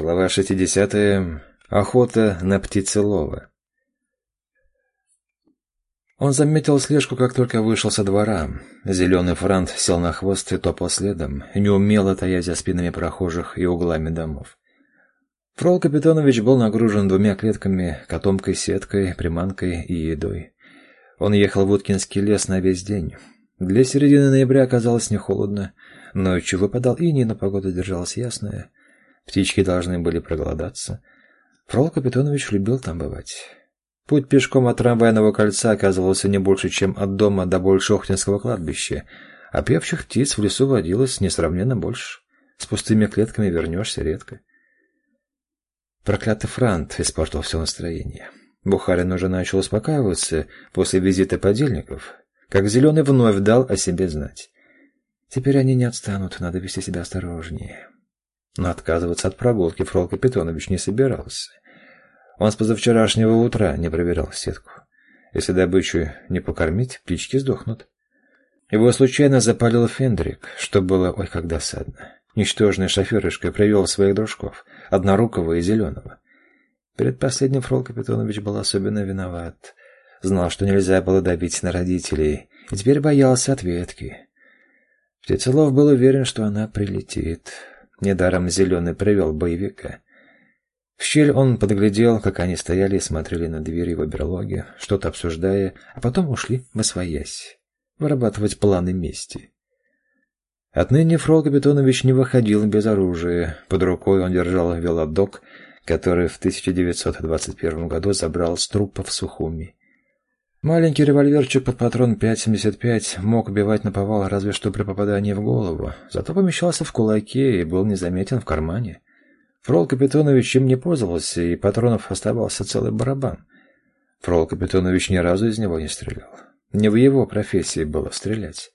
Глава 60. Охота на птицелова. Он заметил слежку, как только вышел со двора. Зеленый франт сел на хвост и топал следом, неумело таясь за спинами прохожих и углами домов. Фрол Капитонович был нагружен двумя клетками, котомкой, сеткой, приманкой и едой. Он ехал в Уткинский лес на весь день. Для середины ноября оказалось не холодно, ночью выпадал иней, но погода держалась ясная. Птички должны были проголодаться. Фрол Капитонович любил там бывать. Путь пешком от трамвайного кольца оказывался не больше, чем от дома до Большохтинского кладбища, а певчих птиц в лесу водилось несравненно больше. С пустыми клетками вернешься редко. Проклятый Франт испортил все настроение. Бухарин уже начал успокаиваться после визита подельников, как Зеленый вновь дал о себе знать. Теперь они не отстанут, надо вести себя осторожнее. Но отказываться от прогулки Фрол Капитонович не собирался. Он с позавчерашнего утра не проверял сетку. Если добычу не покормить, птички сдохнут. Его случайно запалил Фендрик, что было ой как досадно. Ничтожный шоферышка привел своих дружков, однорукого и зеленого. Перед последним Фрол Капитонович был особенно виноват. Знал, что нельзя было добить на родителей, и теперь боялся ответки. Птицелов был уверен, что она прилетит. Недаром Зеленый привел боевика. В щель он подглядел, как они стояли и смотрели на дверь его берлоги, что-то обсуждая, а потом ушли в освоясь, вырабатывать планы мести. Отныне Фрол Капитонович не выходил без оружия. Под рукой он держал велодок, который в 1921 году забрал с трупа в Сухуми. Маленький револьверчик под патрон 5,75 мог убивать наповал разве что при попадании в голову, зато помещался в кулаке и был незаметен в кармане. Фрол Капитонович им не пользовался, и патронов оставался целый барабан. Фрол Капитонович ни разу из него не стрелял. Не в его профессии было стрелять.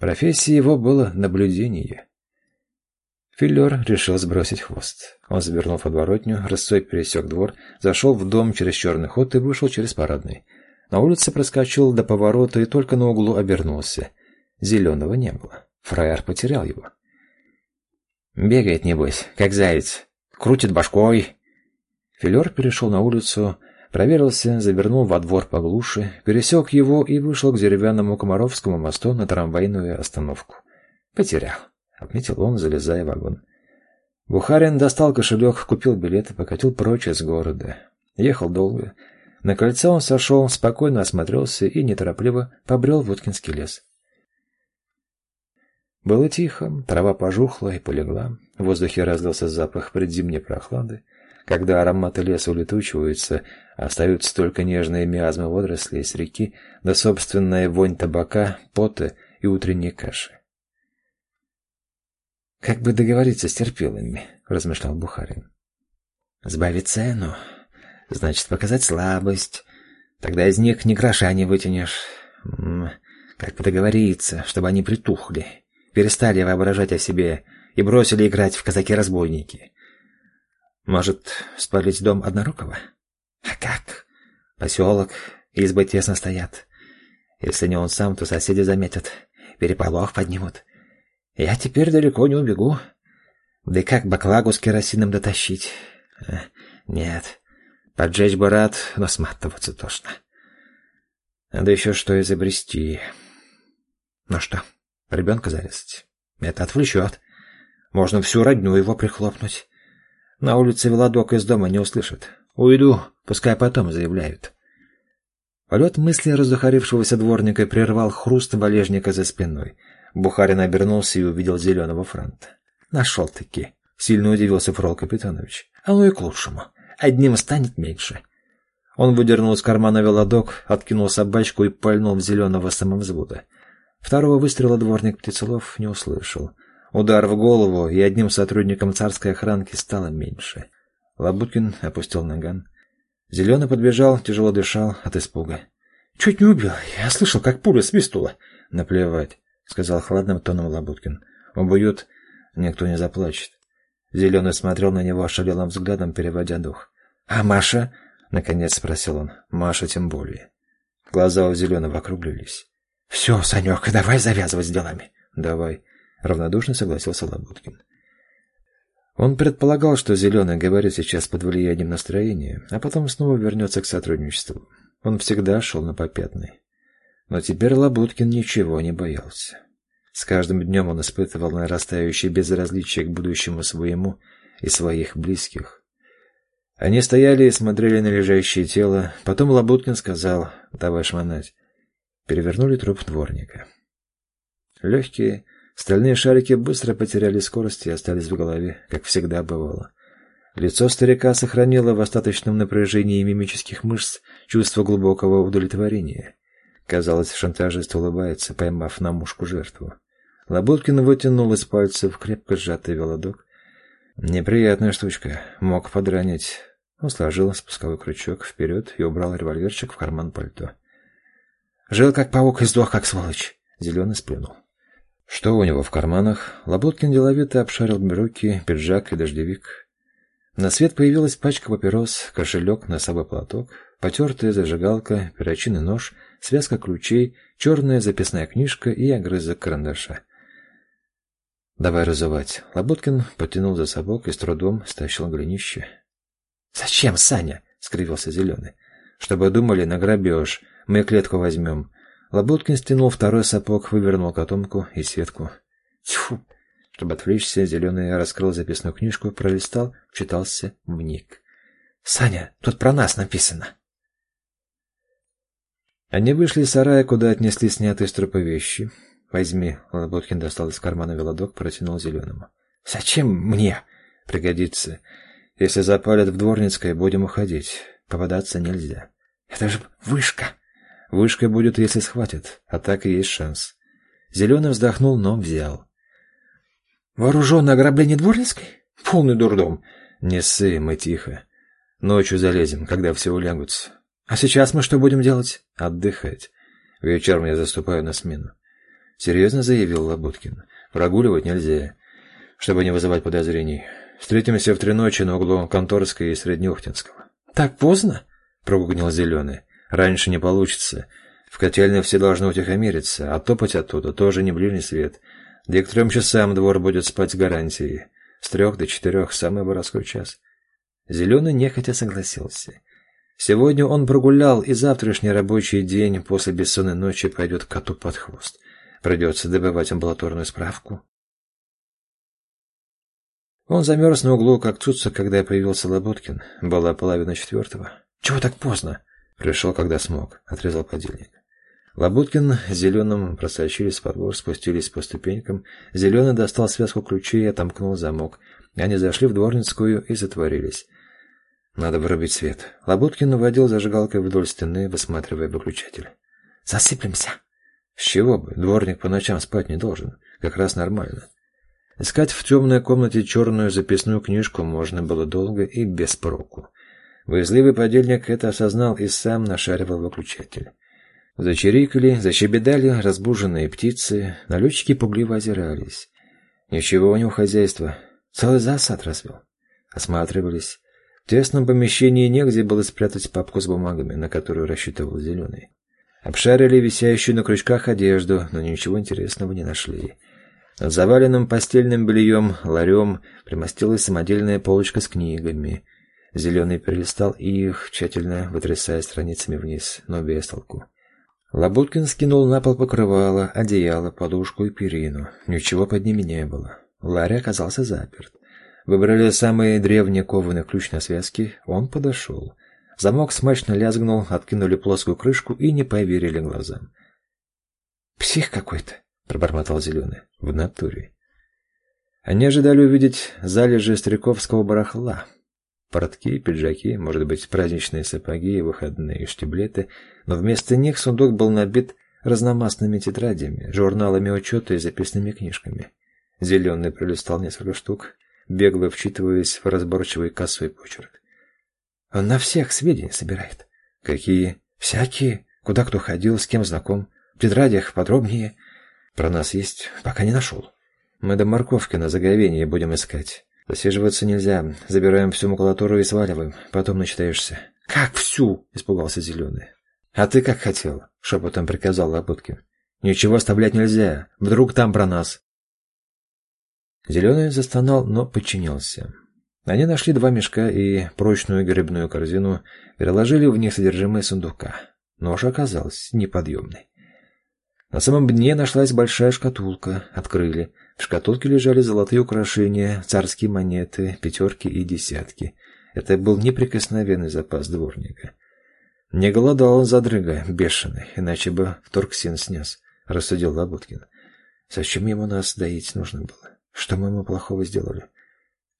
Профессией его было наблюдение. Филлер решил сбросить хвост. Он завернул в подворотню, рысцой пересек двор, зашел в дом через черный ход и вышел через парадный. На улице проскочил до поворота и только на углу обернулся. Зеленого не было. Фраер потерял его. «Бегает, небось, как заяц. Крутит башкой». Филер перешел на улицу, проверился, завернул во двор поглуше, пересек его и вышел к деревянному Комаровскому мосту на трамвайную остановку. «Потерял», — отметил он, залезая в вагон. Бухарин достал кошелек, купил билет и покатил прочь из города. Ехал долго, на кольцо он сошел, спокойно осмотрелся и неторопливо побрел в Уткинский лес. Было тихо, трава пожухла и полегла, в воздухе раздался запах предзимней прохлады. Когда ароматы леса улетучиваются, остаются только нежные миазмы водорослей с реки, да собственная вонь табака, пота и утренней каши. «Как бы договориться с терпилами?» — размышлял Бухарин. «Сбавить цену, Значит, показать слабость. Тогда из них ни гроша не вытянешь. Как бы договориться, чтобы они притухли, перестали воображать о себе и бросили играть в казаки-разбойники. Может, спалить дом Однорукого? А как? Поселок, избы тесно стоят. Если не он сам, то соседи заметят, переполох поднимут. Я теперь далеко не убегу. Да и как баклагу с керосином дотащить? Э, нет, Поджечь бы рад, но сматываться тошно. Надо еще что изобрести. Ну что, ребенка зарезать? Это отвлечет. Можно всю родню его прихлопнуть. На улице Велодок из дома не услышит. Уйду, пускай потом заявляют. Полет мысли раздухарившегося дворника прервал хруст валежника за спиной. Бухарин обернулся и увидел зеленого фронта. Нашел-таки. Сильно удивился Фрол Капитонович. А ну и к лучшему одним станет меньше. Он выдернул из кармана велодок, откинул собачку и пальнул в зеленого самовзвода. Второго выстрела дворник Птицелов не услышал. Удар в голову, и одним сотрудником царской охранки стало меньше. Лабуткин опустил наган. Зеленый подбежал, тяжело дышал от испуга. «Чуть не убил. Я слышал, как пуля свистнула». «Наплевать», — сказал хладным тоном Лабуткин. «Убьют, никто не заплачет». Зеленый смотрел на него ошалелым взглядом, переводя дух. «А Маша?» — наконец спросил он. «Маша тем более». Глаза у Зеленого округлились. «Все, Санек, давай завязывать с делами». «Давай», — равнодушно согласился Лабуткин. Он предполагал, что Зеленый говорит сейчас под влиянием настроения, а потом снова вернется к сотрудничеству. Он всегда шел на попятный. Но теперь Лабуткин ничего не боялся. С каждым днем он испытывал нарастающее безразличие к будущему своему и своих близких. Они стояли и смотрели на лежащее тело. Потом Лабуткин сказал «давай шмонать». Перевернули труп дворника. Легкие стальные шарики быстро потеряли скорость и остались в голове, как всегда бывало. Лицо старика сохранило в остаточном напряжении мимических мышц чувство глубокого удовлетворения. Казалось, шантажист улыбается, поймав на мушку жертву. Лабуткин вытянул из пальцев крепко сжатый велодок. Неприятная штучка, мог подранить. Он сложил спусковой крючок вперед и убрал револьверчик в карман пальто. Жил как паук и сдох как сволочь. Зеленый сплюнул. Что у него в карманах? Лабуткин деловито обшарил брюки, пиджак и дождевик. На свет появилась пачка папирос, кошелек, носовой платок, потертая зажигалка, перочинный нож, связка ключей, черная записная книжка и огрызок карандаша. «Давай разувать». Лабуткин потянул за собок и с трудом стащил голенище. «Зачем, Саня?» — скривился Зеленый. «Чтобы думали на грабеж. Мы клетку возьмем». Лабуткин стянул второй сапог, вывернул котомку и сетку. Тьфу! Чтобы отвлечься, Зеленый раскрыл записную книжку, пролистал, читался вник. «Саня, тут про нас написано!» Они вышли из сарая, куда отнесли снятые с трупа вещи. «Возьми». Лоботкин достал из кармана велодок, протянул зеленому. «Зачем мне?» «Пригодится. Если запалят в Дворницкой, будем уходить. Попадаться нельзя». «Это же вышка!» «Вышка будет, если схватят, а так и есть шанс». Зеленый вздохнул, но взял. «Вооруженное ограбление Дворницкой? Полный дурдом!» «Не ссы, мы тихо. Ночью залезем, когда все улягутся. А сейчас мы что будем делать?» «Отдыхать. Вечером я заступаю на смену. Серьезно заявил Лабуткин. Прогуливать нельзя, чтобы не вызывать подозрений. Встретимся в три ночи на углу Конторской и Среднеухтинского. Так поздно? Прогугнил Зеленый. Раньше не получится. В котельной все должны утихомириться, а топать оттуда тоже не ближний свет. Да и к трем часам двор будет спать с гарантией. С трех до четырех самый воровской час. Зеленый нехотя согласился. Сегодня он прогулял, и завтрашний рабочий день после бессонной ночи пойдет коту под хвост. Придется добывать амбулаторную справку. Он замерз на углу, как цуца, когда появился Лоботкин. Была половина четвертого. «Чего так поздно?» «Пришел, когда смог», — отрезал подельник. Лоботкин с Зеленым просочились в подвор, спустились по ступенькам. Зеленый достал связку ключей и отомкнул замок. Они зашли в дворницкую и затворились. «Надо вырубить свет». Лоботкин водил зажигалкой вдоль стены, высматривая выключатель. «Засыплемся!» С чего бы? Дворник по ночам спать не должен. Как раз нормально. Искать в темной комнате черную записную книжку можно было долго и без проку. Боязливый подельник это осознал и сам нашаривал выключатель. Зачирикали, защебедали разбуженные птицы, налетчики пугливо озирались. Ничего у него хозяйства, целый засад развел. Осматривались. В тесном помещении негде было спрятать папку с бумагами, на которую рассчитывал Зеленый. Обшарили висящую на крючках одежду, но ничего интересного не нашли. Над заваленным постельным бельем, ларем, примостилась самодельная полочка с книгами. Зеленый перелистал их, тщательно вытрясая страницами вниз, но без толку. Лабуткин скинул на пол покрывало, одеяло, подушку и перину. Ничего под ними не было. Ларь оказался заперт. Выбрали самые древние кованые ключ на связке, он подошел. Замок смачно лязгнул, откинули плоскую крышку и не поверили глазам. «Псих какой-то», — пробормотал Зеленый. «В натуре». Они ожидали увидеть залежи стариковского барахла. Портки, пиджаки, может быть, праздничные сапоги и выходные штиблеты, но вместо них сундук был набит разномастными тетрадями, журналами учета и записными книжками. Зеленый пролистал несколько штук, бегло вчитываясь в разборчивый косой почерк. Он на всех сведения собирает. Какие? Всякие. Куда кто ходил, с кем знаком. В тетрадях подробнее. Про нас есть, пока не нашел. Мы до морковки на заговение будем искать. Засиживаться нельзя. Забираем всю макулатуру и сваливаем. Потом начитаешься. Как всю? Испугался Зеленый. А ты как хотел? Шепотом приказал Лабуткин. Ничего оставлять нельзя. Вдруг там про нас. Зеленый застонал, но подчинился. Они нашли два мешка и прочную грибную корзину, переложили в них содержимое сундука. Нож оказался неподъемный. На самом дне нашлась большая шкатулка. Открыли. В шкатулке лежали золотые украшения, царские монеты, пятерки и десятки. Это был неприкосновенный запас дворника. Не голодал он задрыга, бешеный, иначе бы торксин снес, рассудил Лабуткин. Зачем ему нас доить нужно было? Что мы ему плохого сделали?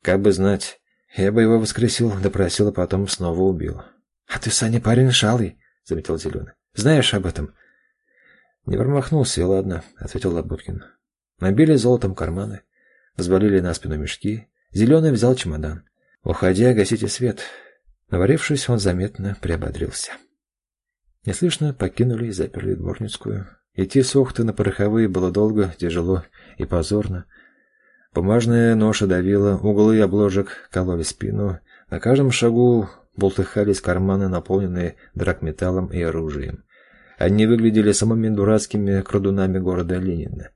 Как бы знать. Я бы его воскресил, допросил, а потом снова убил. А ты, Саня, парень шалый, заметил Зеленый. Знаешь об этом? Не промахнулся, ладно, ответил Лабуткин. Набили золотом карманы, взвалили на спину мешки. Зеленый взял чемодан. Уходя, гасите свет. Наварившись, он заметно приободрился. Неслышно покинули и заперли дворницкую. Идти с Охты на пороховые было долго, тяжело и позорно. Бумажная ноша давила, углы обложек кололи спину. На каждом шагу болтыхались карманы, наполненные драгметаллом и оружием. Они выглядели самыми дурацкими крадунами города Ленина,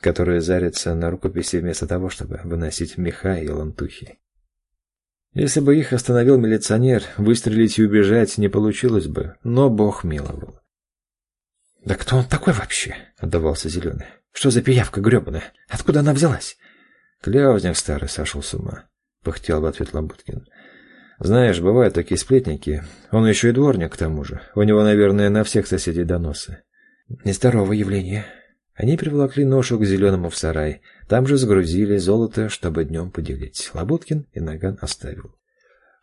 которые зарятся на рукописи вместо того, чтобы выносить меха и лантухи. Если бы их остановил милиционер, выстрелить и убежать не получилось бы, но Бог миловал. «Да кто он такой вообще?» — отдавался Зеленый. «Что за пиявка гребаная? Откуда она взялась?» «Кляузник старый сошел с ума», — пыхтел в ответ Ламбуткин. «Знаешь, бывают такие сплетники. Он еще и дворник к тому же. У него, наверное, на всех соседей доносы». «Нездоровое явление». Они приволокли ношу к Зеленому в сарай. Там же сгрузили золото, чтобы днем поделить. Лабуткин и Наган оставил.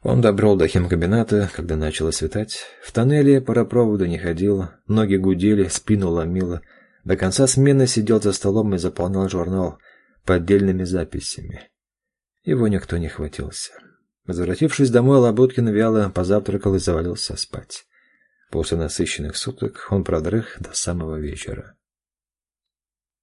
Он добрел до химкабината, когда начало светать. В тоннеле паропровода не ходил, ноги гудели, спину ломило. До конца смены сидел за столом и заполнял журнал поддельными записями. Его никто не хватился. Возвратившись домой, Лабуткин вяло позавтракал и завалился спать. После насыщенных суток он продрых до самого вечера.